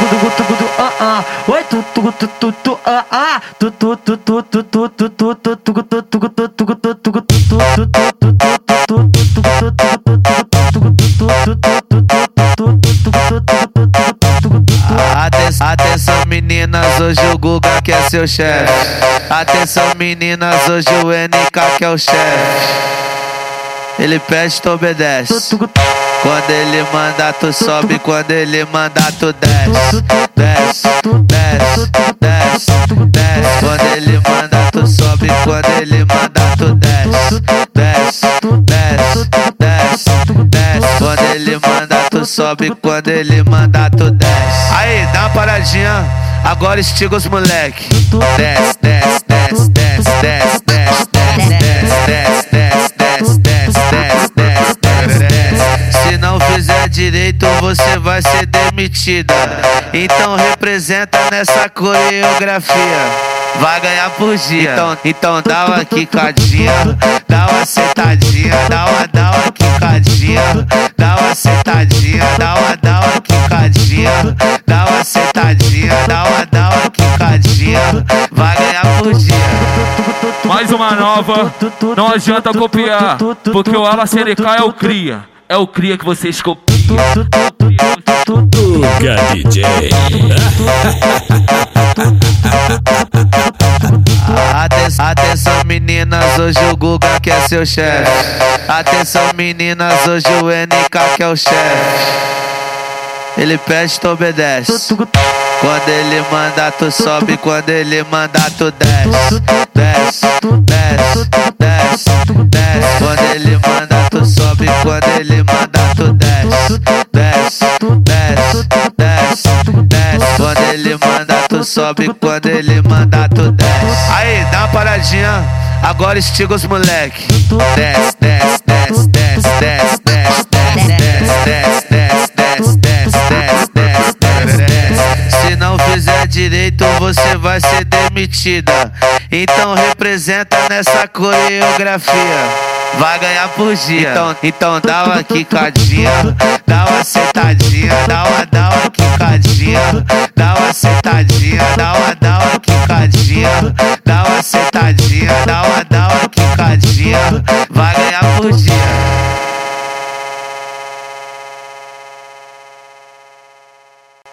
Oi tu tu tu tu ah ah. Tu tu tu tu tu tu tu tu tu tugu tu tugu tu tugu tu tugu tu tu tu tu tu tu tu tu tu tugu tu tugu tu tugu Atenção, meninas, hoje o Guga quer seu chefe. Atenção meninas, hoje o NK quer o chefe. Ele pede, tu obedece. Quando ele manda, tu sobe. Quando ele manda, tu desce. Desce, desce, desce, desce. Quando ele manda, tu sobe. Quando ele manda, tu desce. Desce, desce, desce, desce. Quando ele manda, tu sobe. Quando ele manda, tu desce. Aí, dá uma paradinha. Agora estiga os moleque. Desce, desce, desce, desce, desce, desce, desce, você vai ser demitida. Então representa nessa coreografia. Vai ganhar por dia. Então, então dá uma quicadinha, dá uma sentadinha, dá uma, dá uma quicadinha, dá uma sentadinha, dá uma, dá uma quicadinha, dá uma sentadinha, dá uma, dá uma quicadinha. Vai ganhar por dia. Mais uma nova, não adianta copiar, porque o Ala CNK é o cria, é o cria que vocês copiam. Guga DJ. Atenção, atenção meninas, hoje o Guga quer seu chefe. Atenção meninas, hoje o NK quer o chefe. Ele pede, tu obedece. Quando ele manda, tu sobe. Quando ele manda, tu. Desce, desce, sobe. Quando ele manda, tu desce. Aí, dá uma paradinha. Agora estiga os moleque. Desce, desce, desce, desce, desce, desce, desce, desce, desce, desce, desce, desce, desce. Se não fizer direito, você vai ser demitida. Então representa nessa coreografia. Vai ganhar por dia. Então, então dá uma quicadinha, dá uma sentadinha, dá uma, dá uma quicadinha, Canadá.